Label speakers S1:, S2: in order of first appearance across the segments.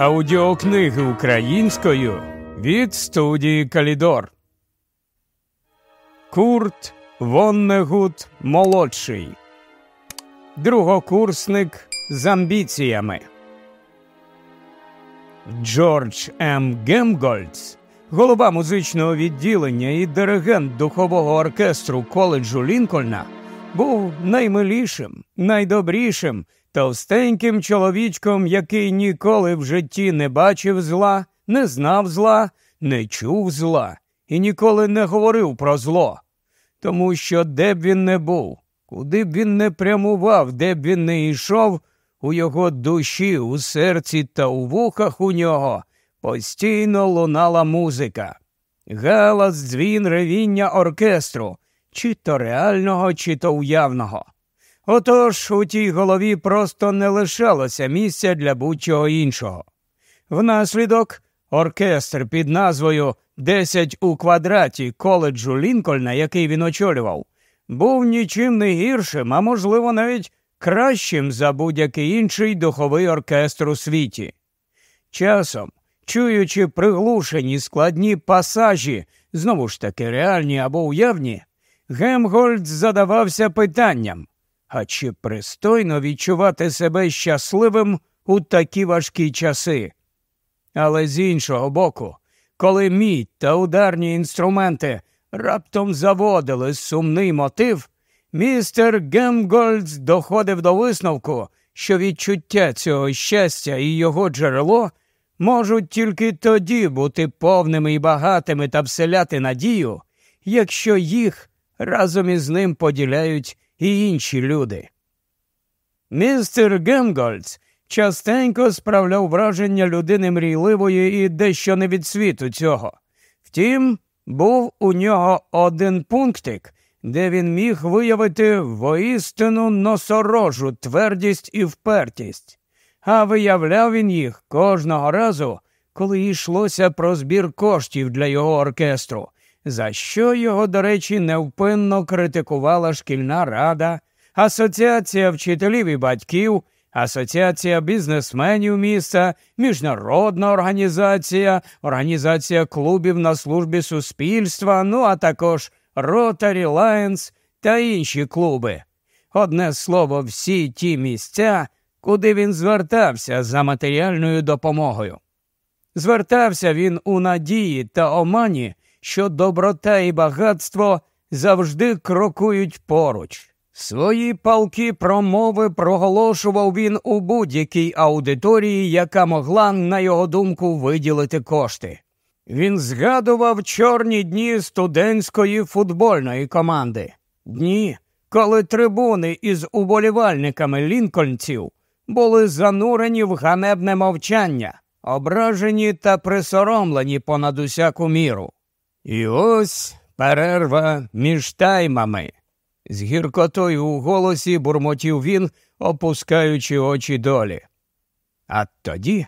S1: Аудіокниги українською від студії Калідор. Курт Воннегут молодший. Другокурсник з амбіціями. Джордж М. Гемгольц, голова музичного відділення і диригент духового оркестру коледжу Лінкольна, був наймилішим, найдобрішим товстеньким чоловічком, який ніколи в житті не бачив зла, не знав зла, не чув зла і ніколи не говорив про зло. Тому що де б він не був, куди б він не прямував, де б він не йшов, у його душі, у серці та у вухах у нього постійно лунала музика. Галас, дзвін, ревіння оркестру, чи то реального, чи то уявного. Отож у тій голові просто не лишалося місця для будь-чого іншого. Внаслідок оркестр під назвою Десять у квадраті коледжу Лінкольна, який він очолював, був нічим не гіршим, а можливо, навіть кращим за будь-який інший духовий оркестр у світі. Часом, чуючи приглушені складні пасажі, знову ж таки реальні або уявні, Гемгольд задавався питанням а чи пристойно відчувати себе щасливим у такі важкі часи? Але з іншого боку, коли мідь та ударні інструменти раптом заводили сумний мотив, містер Гемгольдс доходив до висновку, що відчуття цього щастя і його джерело можуть тільки тоді бути повними і багатими та вселяти надію, якщо їх разом із ним поділяють і інші люди. Містер Гемгольц частенько справляв враження людини мрійливої і дещо не від світу цього. Втім, був у нього один пунктик, де він міг виявити воістину носорожу твердість і впертість, а виявляв він їх кожного разу, коли йшлося про збір коштів для його оркестру, за що його, до речі, невпинно критикувала шкільна рада, Асоціація вчителів і батьків, Асоціація бізнесменів міста, міжнародна організація, організація клубів на службі суспільства, ну а також Rotary Lions та інші клуби. Одне слово, всі ті місця, куди він звертався за матеріальною допомогою. Звертався він у надії та омані, що доброта і багатство завжди крокують поруч. Свої палки промови проголошував він у будь-якій аудиторії, яка могла, на його думку, виділити кошти. Він згадував чорні дні студентської футбольної команди, дні, коли трибуни із уболівальниками лінкольнців були занурені в ганебне мовчання, ображені та присоромлені понад усяку міру. І ось перерва між таймами. З гіркотою у голосі бурмотів він, опускаючи очі долі. А тоді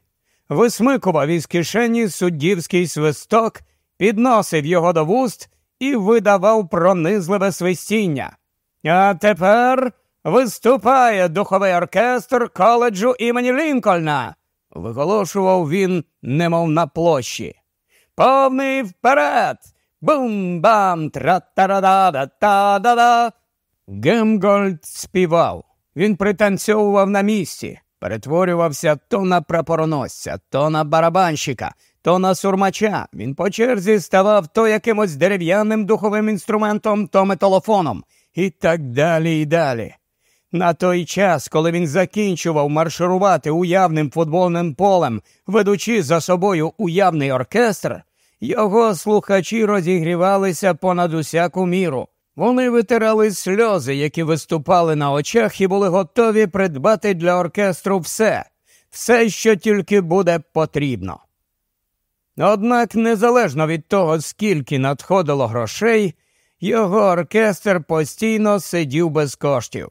S1: висмикував із кишені суддівський свисток, підносив його до вуст і видавав пронизливе свистіння. А тепер виступає духовий оркестр коледжу імені Лінкольна, виголошував він, немов на площі. Повний вперед! Бум-бам! Тра-та-да-да-та-да-да! Гемгольд співав. Він пританцьовував на місці, перетворювався то на прапороносця, то на барабанщика, то на сурмача. Він по черзі ставав то якимось дерев'яним духовим інструментом, то металофоном, і так далі і далі. На той час, коли він закінчував марширувати уявним футбольним полем, ведучи за собою уявний оркестр, його слухачі розігрівалися понад усяку міру. Вони витирали сльози, які виступали на очах, і були готові придбати для оркестру все, все, що тільки буде потрібно. Однак, незалежно від того, скільки надходило грошей, його оркестр постійно сидів без коштів.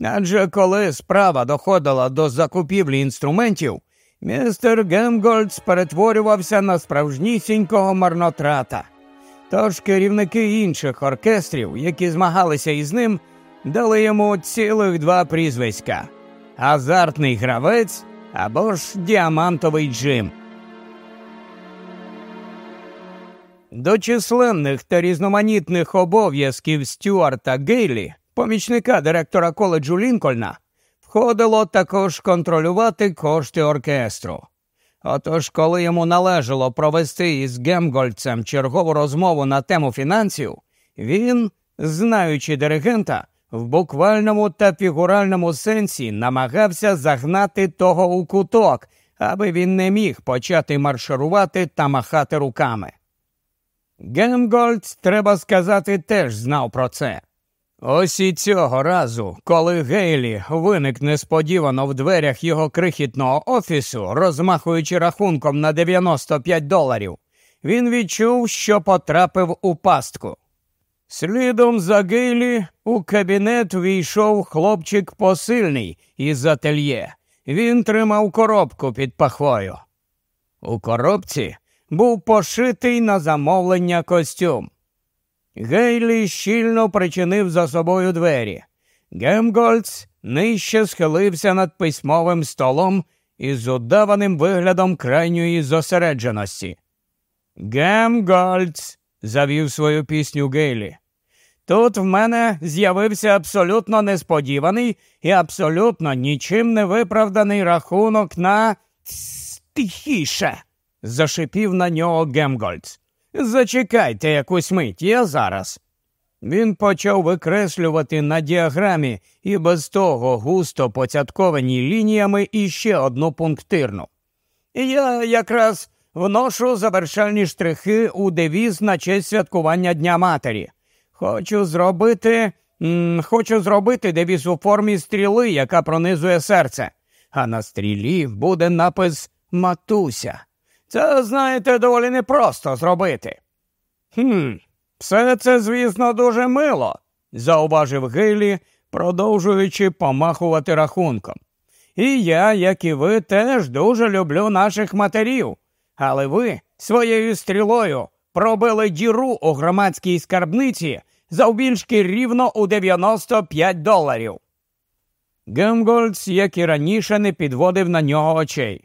S1: Адже коли справа доходила до закупівлі інструментів, містер Гемгольц перетворювався на справжнісінького марнотрата. Тож керівники інших оркестрів, які змагалися із ним, дали йому цілих два прізвиська азартний гравець або ж діамантовий Джим. До численних та різноманітних обов'язків Стюарта Гейлі, помічника директора коледжу Лінкольна, входило також контролювати кошти оркестру. Отож, коли йому належало провести із Гемгольцем чергову розмову на тему фінансів, він, знаючи диригента, в буквальному та фігуральному сенсі намагався загнати того у куток, аби він не міг почати марширувати та махати руками. Гемгольц, треба сказати, теж знав про це. Ось і цього разу, коли Гейлі виник несподівано в дверях його крихітного офісу, розмахуючи рахунком на 95 доларів, він відчув, що потрапив у пастку. Слідом за Гейлі у кабінет війшов хлопчик посильний із ательє. Він тримав коробку під пахвою. У коробці був пошитий на замовлення костюм. Гейлі щільно причинив за собою двері. Гемгольц нижче схилився над письмовим столом із удаваним виглядом крайньої зосередженості. Гемгольц, завів свою пісню Гейлі. Тут в мене з'явився абсолютно несподіваний і абсолютно нічим не виправданий рахунок на тихіше, зашипів на нього Гемгольц. Зачекайте якусь мить, я зараз. Він почав викреслювати на діаграмі і без того густо поцятковані лініями іще одну пунктирну. Я якраз вношу завершальні штрихи у девіз на честь святкування Дня Матері. Хочу зробити. Хочу зробити девіз у формі стріли, яка пронизує серце, а на стрілі буде напис Матуся. Це, знаєте, доволі непросто зробити. «Хм, все це, звісно, дуже мило, зауважив Гейлі, продовжуючи помахувати рахунком. І я, як і ви, теж дуже люблю наших матерів. Але ви своєю стрілою пробили діру у громадській скарбниці завбільшки рівно у 95 доларів. Гемгольц, як і раніше, не підводив на нього очей.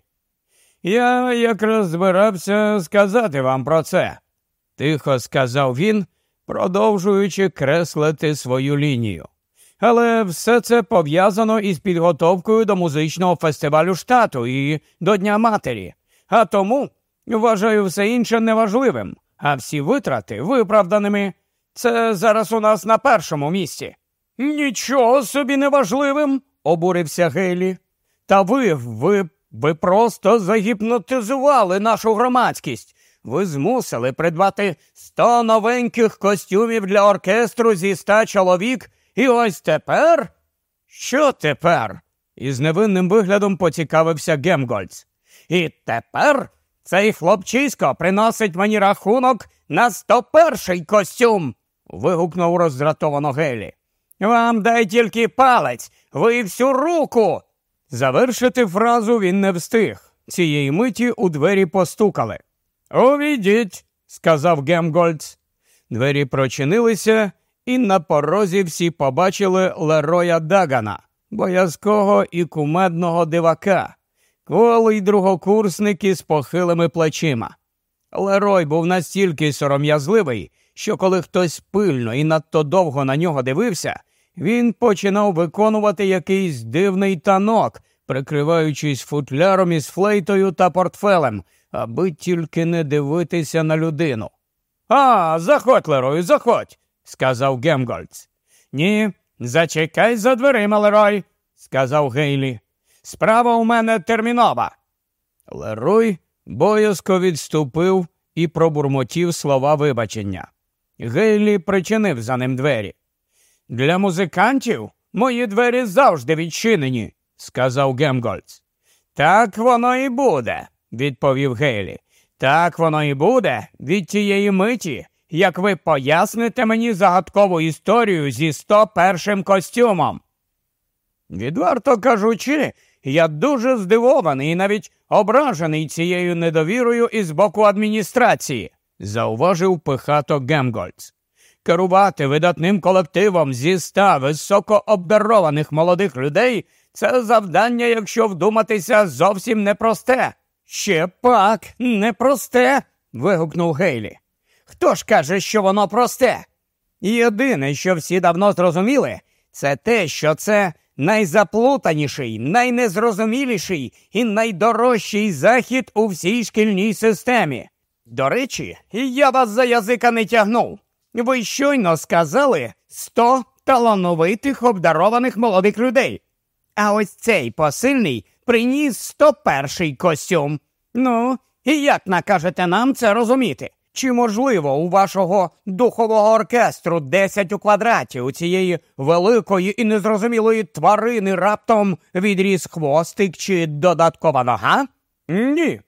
S1: Я якраз збирався сказати вам про це, тихо сказав він, продовжуючи креслити свою лінію. Але все це пов'язано із підготовкою до музичного фестивалю штату і до Дня Матері. А тому вважаю все інше неважливим, а всі витрати виправданими. Це зараз у нас на першому місці. Нічого собі неважливим, обурився Гейлі. Та ви, ви ви просто загіпнотизували нашу громадськість. Ви змусили придбати сто новеньких костюмів для оркестру зі ста чоловік, і ось тепер. Що тепер? із невинним виглядом поцікавився Гемгольц. І тепер цей хлопчисько приносить мені рахунок на 101-й костюм. вигукнув роздратовано Гелі. Вам дай тільки палець, ви всю руку. Завершити фразу він не встиг. Цієї миті у двері постукали. Увійдіть, сказав Гемгольц. Двері прочинилися, і на порозі всі побачили Лероя Дагана, боязкого і кумедного дивака, колий другокурсник із похилими плечима. Лерой був настільки сором'язливий, що коли хтось пильно і надто довго на нього дивився, він починав виконувати якийсь дивний танок, прикриваючись футляром із флейтою та портфелем, аби тільки не дивитися на людину. А, заходь, Лерой, заходь, сказав Гемгольц. Ні, зачекай за дверима, Лерой, сказав Гейлі. Справа у мене термінова. Лерой боязко відступив і пробурмотів слова вибачення. Гейлі причинив за ним двері. Для музикантів мої двері завжди відчинені, сказав Гемгольц. Так воно і буде, відповів Гейлі. Так воно і буде від тієї миті, як ви поясните мені загадкову історію зі 101-м костюмом. Відверто кажучи, я дуже здивований і навіть ображений цією недовірою із боку адміністрації, зауважив пихато Гемгольц. Керувати видатним колективом зі ста високообдарованих молодих людей Це завдання, якщо вдуматися, зовсім непросте. Ще пак непросте. вигукнув Гейлі. Хто ж каже, що воно просте? Єдине, що всі давно зрозуміли, це те, що це найзаплутаніший, найнезрозуміліший і найдорожчий захід у всій шкільній системі. До речі, я вас за язика не тягнув. Ви щойно сказали сто талановитих обдарованих молодих людей. А ось цей посильний приніс 101-й костюм. Ну, і як накажете нам це розуміти? Чи можливо у вашого духового оркестру 10 у квадраті у цієї великої і незрозумілої тварини раптом відріс хвостик чи додаткова нога? Ні.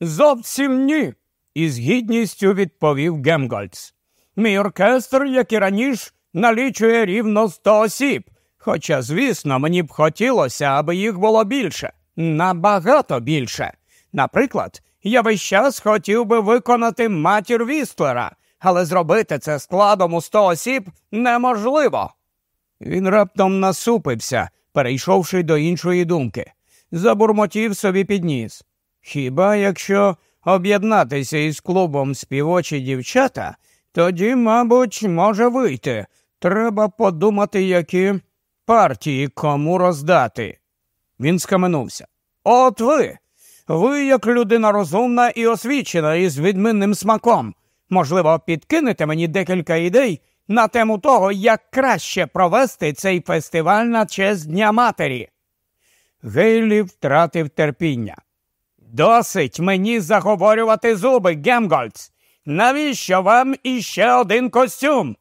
S1: Зовсім ні. із гідністю відповів Гемгольц. Мій оркестр, як і раніше, налічує рівно 100 осіб. Хоча, звісно, мені б хотілося, аби їх було більше, набагато більше. Наприклад, я весь час хотів би виконати матір Вістлера, але зробити це складом у сто осіб неможливо. Він раптом насупився, перейшовши до іншої думки, забурмотів собі підніс. Хіба якщо об'єднатися із клубом співочі дівчата, тоді, мабуть, може вийти. Треба подумати, які партії кому роздати. Він скаменувся. От ви. Ви, як людина розумна і освічена із відмінним смаком, можливо, підкинете мені декілька ідей на тему того, як краще провести цей фестиваль на честь Дня Матері. Гейлі втратив терпіння. Досить мені заговорювати зуби, Гемгольц. Навіщо вам іще один костюм?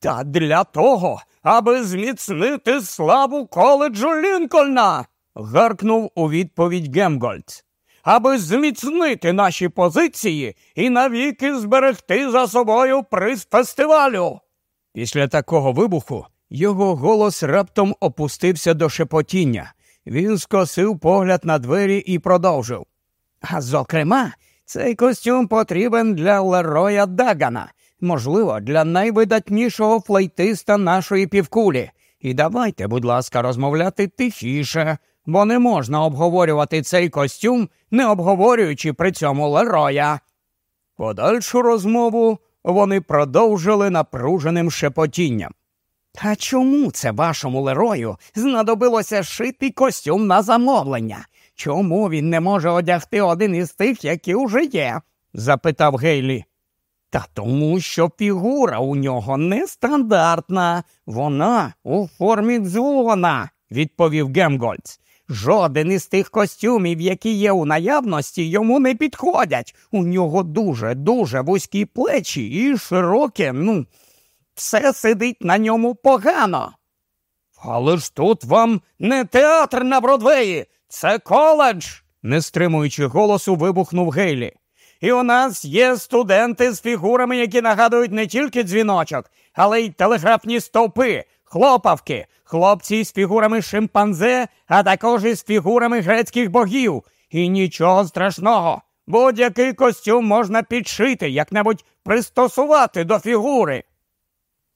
S1: Та для того, аби зміцнити славу коледжу Лінкольна. гаркнув у відповідь Гемгольц аби зміцнити наші позиції і навіки зберегти за собою приз фестивалю. Після такого вибуху його голос раптом опустився до шепотіння. Він скосив погляд на двері і продовжив. А зокрема, цей костюм потрібен для Лероя Дагана, можливо, для найвидатнішого флейтиста нашої півкулі. І давайте, будь ласка, розмовляти тихіше, бо не можна обговорювати цей костюм, не обговорюючи при цьому Лероя. Подальшу розмову вони продовжили напруженим шепотінням. А чому це вашому Лерою знадобилося шити костюм на замовлення? Чому він не може одягти один із тих, які вже є? запитав Гейлі. Та тому, що фігура у нього нестандартна, вона у формі дзвона, відповів Гемгольц. Жоден із тих костюмів, які є у наявності, йому не підходять. У нього дуже, дуже вузькі плечі і широке, ну, все сидить на ньому погано. Але ж тут вам не театр на Бродвеї, це коледж, не стримуючи голосу, вибухнув Гейлі. І у нас є студенти з фігурами, які нагадують не тільки дзвіночок, але й телеграфні стовпи, хлопавки, хлопці з фігурами шимпанзе, а також із фігурами грецьких богів. І нічого страшного. Будь-який костюм можна підшити, як-небудь пристосувати до фігури.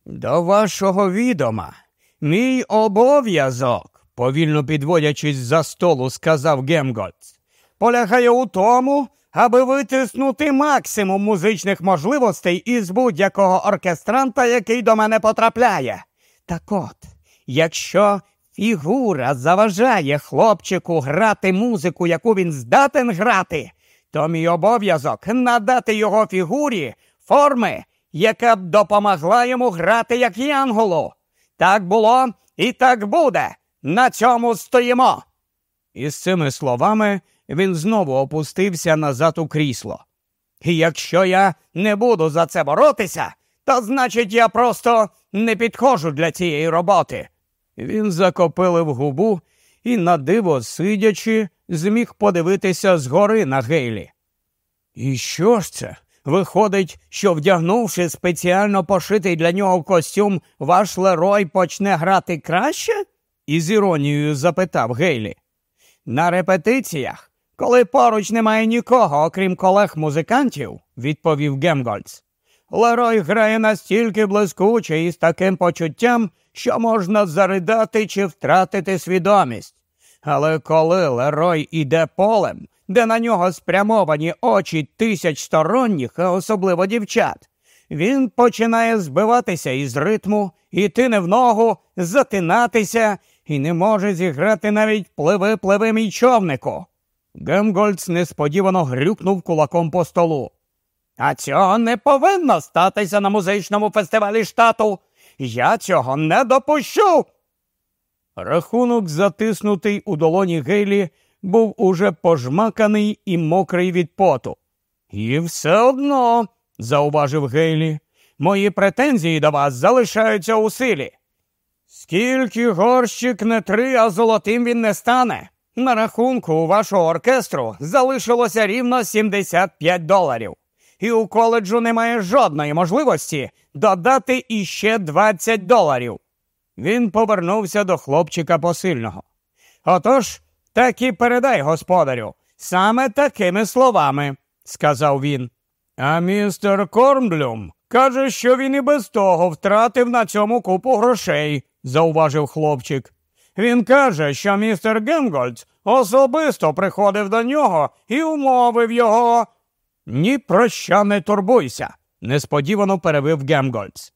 S1: До вашого відома, мій обов'язок, повільно підводячись за столу, сказав Гемгольц, полягає у тому, аби витиснути максимум музичних можливостей із будь-якого оркестранта, який до мене потрапляє. Так от, якщо фігура заважає хлопчику грати музику, яку він здатен грати, то мій обов'язок надати його фігурі форми, яка б допомогла йому грати як янголу. Так було і так буде. На цьому стоїмо. Із цими словами він знову опустився назад у крісло. І якщо я не буду за це боротися, то значить я просто не підходжу для цієї роботи. Він закопилив губу і, на диво сидячи, зміг подивитися згори на Гейлі. І що ж це? Виходить, що, вдягнувши спеціально пошитий для нього костюм, ваш Лерой почне грати краще? Із іронією запитав Гейлі. На репетиціях, коли поруч немає нікого, окрім колег музикантів, відповів Гемгольц, Лерой грає настільки блискуче і з таким почуттям, що можна заридати чи втратити свідомість. Але коли Лерой іде полем, де на нього спрямовані очі тисяч сторонніх, а особливо дівчат, він починає збиватися із ритму, іти не в ногу, затинатися і не може зіграти навіть пливи пливи мій човнику. Гемгольц несподівано грюкнув кулаком по столу. А цього не повинно статися на музичному фестивалі штату. Я цього не допущу. Рахунок, затиснутий у долоні Гейлі, був уже пожмаканий і мокрий від поту. І все одно, зауважив Гейлі, мої претензії до вас залишаються у силі. Скільки горщик не три, а золотим він не стане. На рахунку у вашого оркестру залишилося рівно 75 доларів, і у коледжу немає жодної можливості додати іще 20 доларів. Він повернувся до хлопчика посильного. Отож, так і передай господарю, саме такими словами, сказав він. А містер Корнблюм каже, що він і без того втратив на цьому купу грошей, зауважив хлопчик. Він каже, що містер Гемгольц особисто приходив до нього і умовив його. Ні про що не турбуйся, несподівано перебив Гемгольц.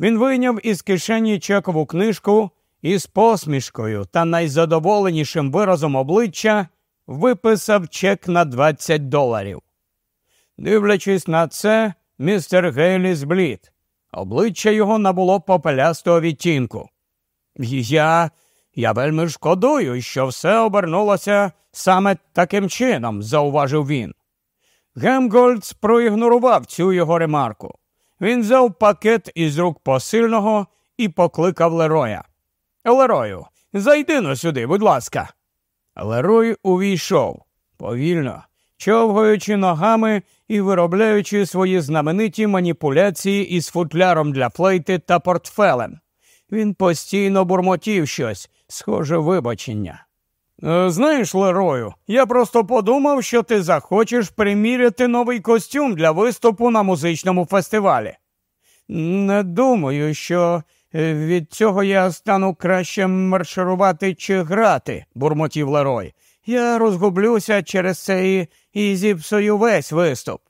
S1: Він вийняв із кишені чекову книжку і з посмішкою та найзадоволенішим виразом обличчя виписав чек на 20 доларів. Дивлячись на це, містер Гейлі зблід. Обличчя його набуло попелястого відтінку. Я я вельми шкодую, що все обернулося саме таким чином, зауважив він. Гемгольц проігнорував цю його ремарку. Він взяв пакет із рук посильного і покликав Лероя. Лерою, зайди но сюди, будь ласка. Лерой увійшов повільно, човгаючи ногами і виробляючи свої знамениті маніпуляції із футляром для флейти та портфелем. Він постійно бурмотів щось, схоже вибачення. «Е, знаєш, Лерою, я просто подумав, що ти захочеш приміряти новий костюм для виступу на музичному фестивалі. Не думаю, що е, від цього я стану краще марширувати чи грати, бурмотів Лерой. Я розгублюся через це і, і зіпсую весь виступ.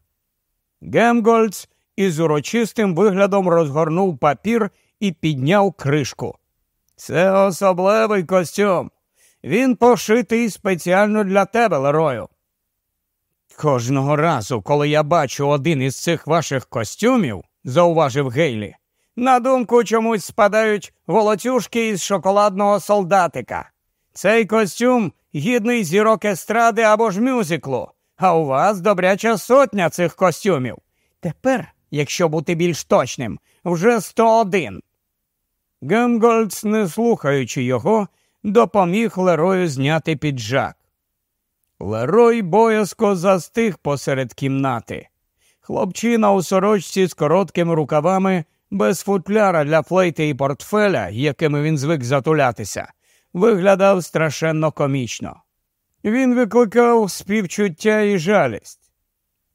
S1: Гемгольц із урочистим виглядом розгорнув папір і підняв кришку. Це особливий костюм. Він пошитий спеціально для тебе, Лерою. Кожного разу, коли я бачу один із цих ваших костюмів, зауважив Гейлі, на думку чомусь спадають волоцюжки із шоколадного солдатика. Цей костюм гідний зірок естради або ж мюзиклу, а у вас добряча сотня цих костюмів. Тепер, якщо бути більш точним, вже 101. Гемгольц, не слухаючи його, допоміг Лерою зняти піджак. Лерой боязко застиг посеред кімнати. Хлопчина у сорочці з короткими рукавами, без футляра для флейти і портфеля, якими він звик затулятися, виглядав страшенно комічно. Він викликав співчуття і жалість.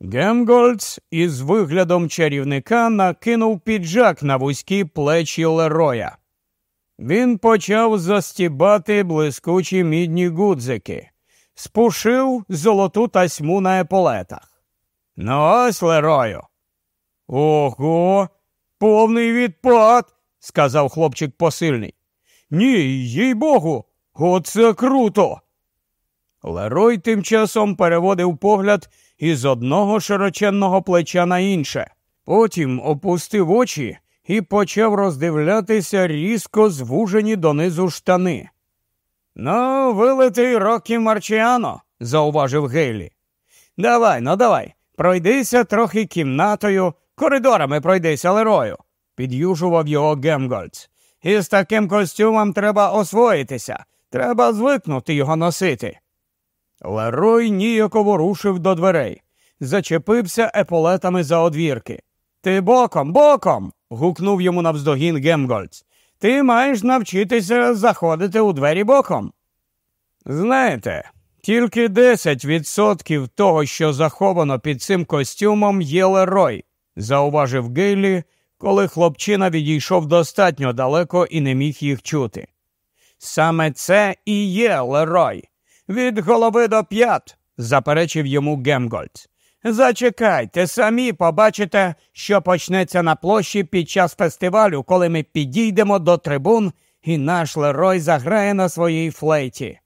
S1: Гемгольц із виглядом чарівника накинув піджак на вузькі плечі Лероя. Він почав застібати блискучі мідні гудзики, спушив золоту тасьму на еполетах. Ну ось Лерою. Ого, повний відпад, сказав хлопчик посильний. Ні, їй богу, оце круто. Лерой тим часом переводив погляд із одного широченного плеча на інше. Потім опустив очі і почав роздивлятися різко звужені донизу штани. Ну, вилитий Рокі Марчіано, зауважив Гейлі. Давай, ну давай, пройдися трохи кімнатою, коридорами пройдися лерою, під'южував його Гемгольц. І з таким костюмом треба освоїтися, треба звикнути його носити. Лерой ніяково рушив до дверей, зачепився еполетами за одвірки. Ти боком, боком. гукнув йому навздогін Гемгольц. Ти маєш навчитися заходити у двері боком. Знаєте, тільки 10% того, що заховано під цим костюмом, є Лерой, зауважив Гейлі, коли хлопчина відійшов достатньо далеко і не міг їх чути. Саме це і є Лерой. Від голови до п'ят, заперечив йому Гемгольц. Зачекайте, самі побачите, що почнеться на площі під час фестивалю, коли ми підійдемо до трибун, і наш Лерой заграє на своїй флейті.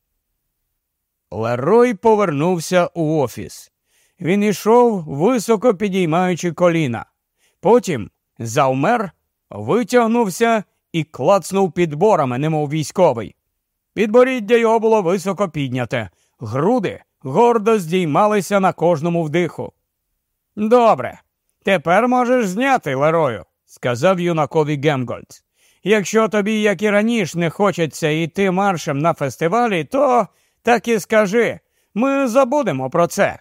S1: Лерой повернувся у офіс. Він ішов, високо підіймаючи коліна. Потім завмер, витягнувся і клацнув підборами, немов військовий. Підборіддя його було високо підняте, груди гордо здіймалися на кожному вдиху. Добре, тепер можеш зняти, Лерою, сказав юнакові Гемгольц. Якщо тобі, як і раніше, не хочеться йти маршем на фестивалі, то так і скажи ми забудемо про це.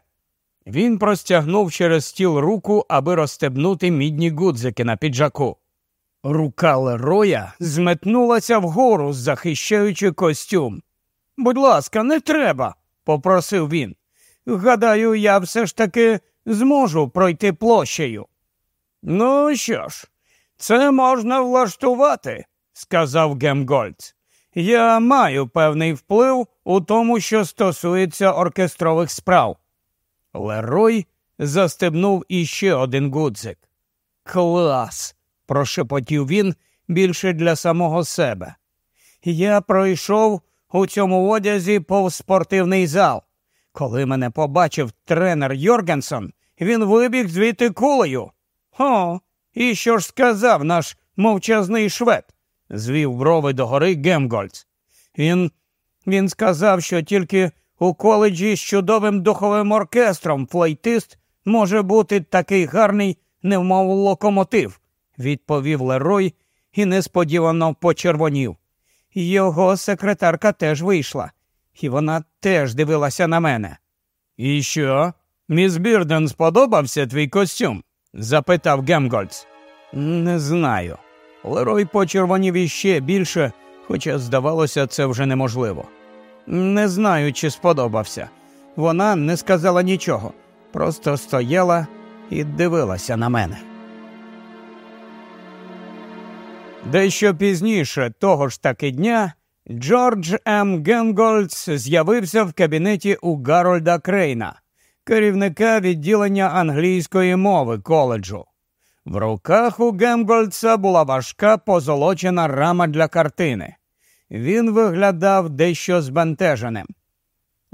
S1: Він простягнув через стіл руку, аби розстебнути мідні гудзики на піджаку. Рука Лероя зметнулася вгору, захищаючи костюм. Будь ласка, не треба, попросив він. Гадаю, я все ж таки зможу пройти площею. Ну що ж, це можна влаштувати, сказав Гемгольц. Я маю певний вплив у тому, що стосується оркестрових справ. Лерой застебнув іще один гудзик. Клас! Прошепотів він більше для самого себе. Я пройшов у цьому одязі повз спортивний зал. Коли мене побачив тренер Йоргенсон, він вибіг звідти кулею. О, і що ж сказав наш мовчазний швед? звів брови догори Гемгольц. Він він сказав, що тільки у коледжі з чудовим духовим оркестром флейтист може бути такий гарний, немов локомотив, відповів Лерой і несподівано почервонів. Його секретарка теж вийшла, і вона теж дивилася на мене. І що? Міс Бірден сподобався твій костюм? запитав Гемгольц. Не знаю. Лерой почервонів іще більше, хоча, здавалося, це вже неможливо. Не знаю, чи сподобався. Вона не сказала нічого, просто стояла і дивилася на мене. Дещо пізніше того ж таки дня Джордж М. Генгольц з'явився в кабінеті у Гарольда Крейна, керівника відділення англійської мови коледжу. В руках у Гемгольца була важка позолочена рама для картини. Він виглядав дещо збентеженим.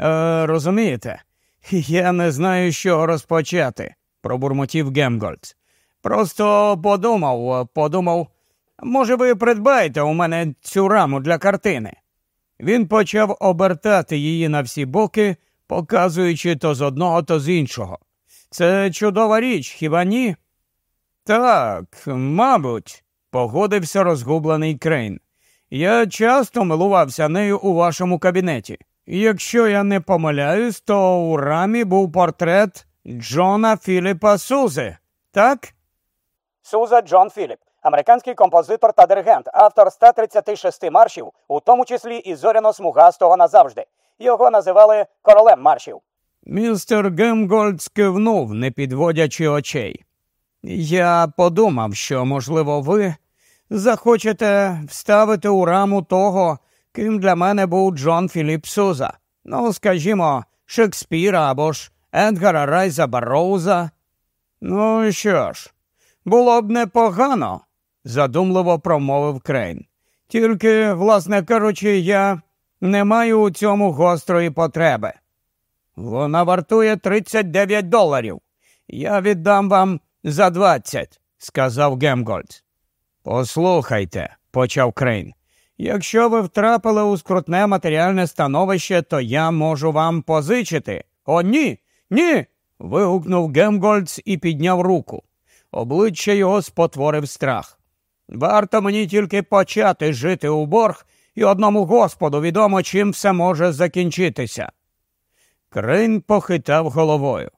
S1: «Е, Розумієте, я не знаю, з чого розпочати, пробурмотів Гемгольц. Просто подумав, подумав, може, ви придбаєте у мене цю раму для картини. Він почав обертати її на всі боки, показуючи то з одного, то з іншого. Це чудова річ, хіба ні? Так, мабуть, погодився розгублений Крейн. Я часто милувався нею у вашому кабінеті. Якщо я не помиляюсь, то у рамі був портрет Джона Філіпа Сузи, так?
S2: Суза Джон Філіп, американський композитор та диригент, автор 136 маршів, у тому числі і зоряно-смугастого назавжди. Його називали королем маршів.
S1: Містер Гемгольц кивнув, не підводячи очей. Я подумав, що, можливо, ви захочете вставити у раму того, ким для мене був Джон Філіп Суза. Ну, скажімо, Шекспіра або ж Едгара Райза Барроуза. Ну що ж, було б непогано, задумливо промовив Крейн. Тільки, власне кажучи, я не маю у цьому гострої потреби. Вона вартує 39 доларів. Я віддам вам за двадцять, сказав Гемгольц. Послухайте, почав Крейн. Якщо ви втрапили у скрутне матеріальне становище, то я можу вам позичити. О, ні, ні. вигукнув Гемгольц і підняв руку. Обличчя його спотворив страх. Варто мені тільки почати жити у борг, і одному господу відомо, чим все може закінчитися. Крейн похитав головою.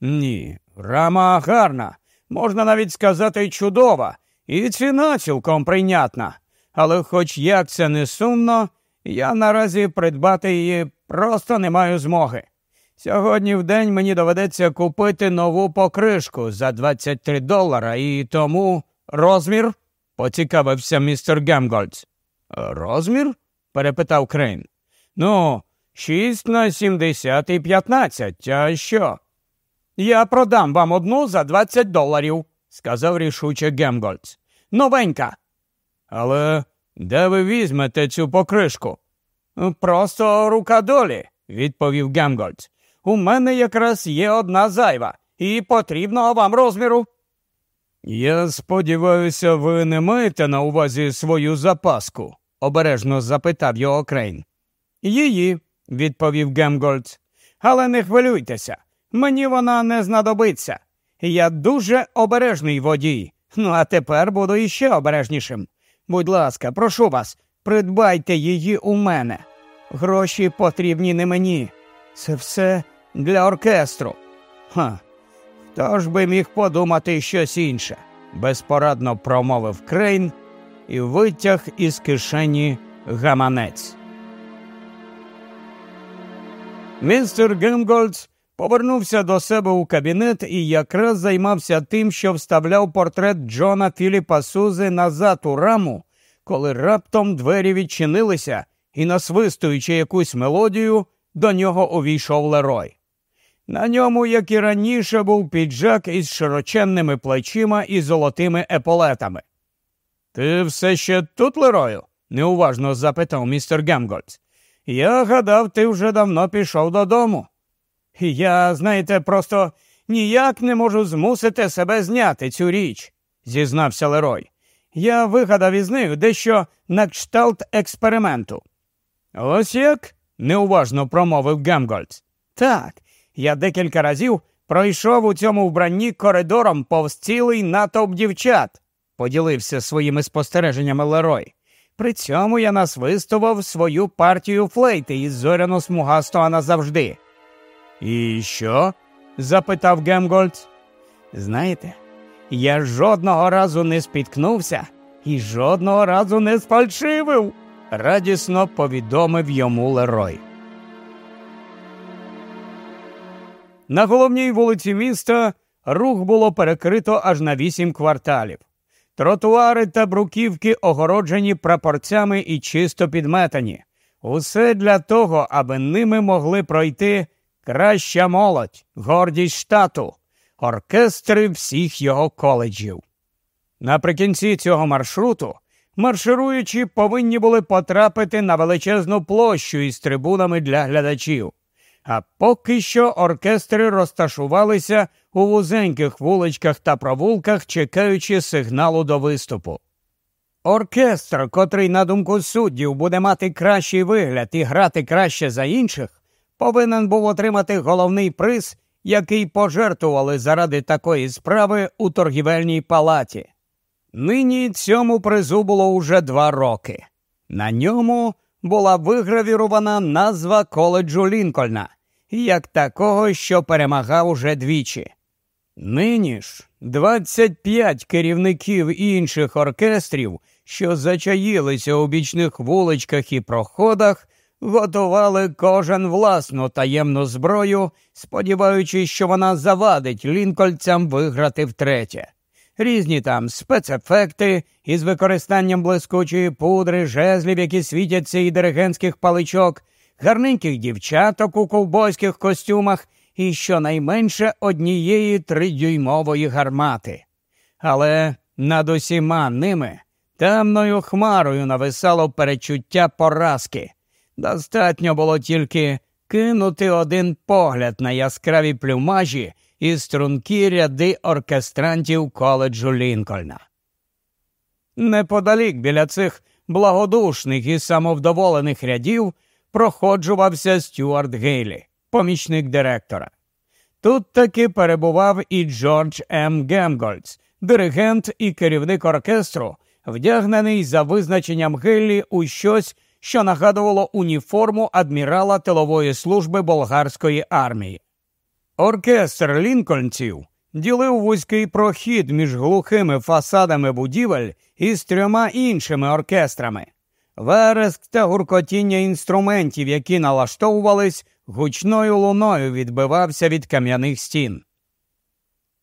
S1: Ні, рама гарна, можна навіть сказати, чудова, і ціна цілком прийнятна. Але, хоч як це не сумно, я наразі придбати її просто не маю змоги. Сьогодні в день мені доведеться купити нову покришку за 23 долара і тому розмір? Поцікавився містер Гемгольц. Розмір? перепитав Крейн. Ну, шість на сімдесят і п'ятнадцять. А що? Я продам вам одну за двадцять доларів, сказав рішуче Гемгольц. Новенька. Але де ви візьмете цю покришку? Просто рука долі, відповів Гемгольц. У мене якраз є одна зайва і потрібного вам розміру. Я сподіваюся, ви не маєте на увазі свою запаску? обережно запитав його Крейн. Її, відповів Гемгольц. Але не хвилюйтеся, мені вона не знадобиться. Я дуже обережний водій. Ну, а тепер буду іще обережнішим. Будь ласка, прошу вас, придбайте її у мене. Гроші потрібні не мені. Це все для оркестру. Ха, хто ж би міг подумати щось інше? безпорадно промовив Крейн і витяг із кишені гаманець. Містер Гемгольц повернувся до себе у кабінет і якраз займався тим, що вставляв портрет Джона Філіпа Сузи назад у раму, коли раптом двері відчинилися і, насвистуючи якусь мелодію, до нього увійшов Лерой. На ньому, як і раніше, був піджак із широченними плечима і золотими еполетами. Ти все ще тут, Лерою? неуважно запитав містер Гемгольц. Я гадав, ти вже давно пішов додому. Я, знаєте, просто ніяк не можу змусити себе зняти цю річ, зізнався Лерой. Я вигадав із нею дещо на кшталт експерименту. Ось як? неуважно промовив Гемгольц. Так, я декілька разів пройшов у цьому вбранні коридором повз цілий натовп дівчат, поділився своїми спостереженнями Лерой. При цьому я насвистував свою партію флейти із зоряно смугастого назавжди. І що? запитав Гемгольц. Знаєте, я жодного разу не спіткнувся і жодного разу не спальшивив, радісно повідомив йому Лерой. На головній вулиці міста рух було перекрито аж на вісім кварталів. Тротуари та бруківки огороджені прапорцями і чисто підметані. Усе для того, аби ними могли пройти краща молодь, гордість штату, оркестри всіх його коледжів. Наприкінці цього маршруту маршируючі повинні були потрапити на величезну площу із трибунами для глядачів. А поки що оркестри розташувалися у вузеньких вуличках та провулках, чекаючи сигналу до виступу. Оркестр, котрий, на думку суддів, буде мати кращий вигляд і грати краще за інших, повинен був отримати головний приз, який пожертвували заради такої справи у торгівельній палаті. Нині цьому призу було уже два роки. На ньому була вигравірована назва коледжу Лінкольна, як такого, що перемагав уже двічі. Нині ж 25 керівників інших оркестрів, що зачаїлися у бічних вуличках і проходах, готували кожен власну таємну зброю, сподіваючись, що вона завадить лінкольцям виграти втретє різні там спецефекти із використанням блискучої пудри, жезлів, які світяться і диригентських паличок, гарненьких дівчаток у ковбойських костюмах і щонайменше однієї тридюймової гармати. Але над усіма ними темною хмарою нависало перечуття поразки. Достатньо було тільки кинути один погляд на яскраві плюмажі і стрункі ряди оркестрантів коледжу Лінкольна. Неподалік біля цих благодушних і самовдоволених рядів проходжувався Стюарт Гейлі, помічник директора. Тут таки перебував і Джордж М. Гемгольц, диригент і керівник оркестру, вдягнений за визначенням Гейлі у щось, що нагадувало уніформу адмірала тилової служби болгарської армії. Оркестр лінкольнців ділив вузький прохід між глухими фасадами будівель із трьома іншими оркестрами. Вереск та гуркотіння інструментів, які налаштовувались, гучною луною відбивався від кам'яних стін.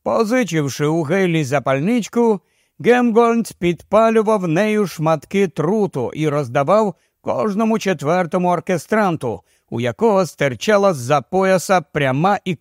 S1: Позичивши у Гейлі запальничку, Гемгольд підпалював нею шматки труту і роздавав кожному четвертому оркестранту, у якого стирчала з за пояса пряма і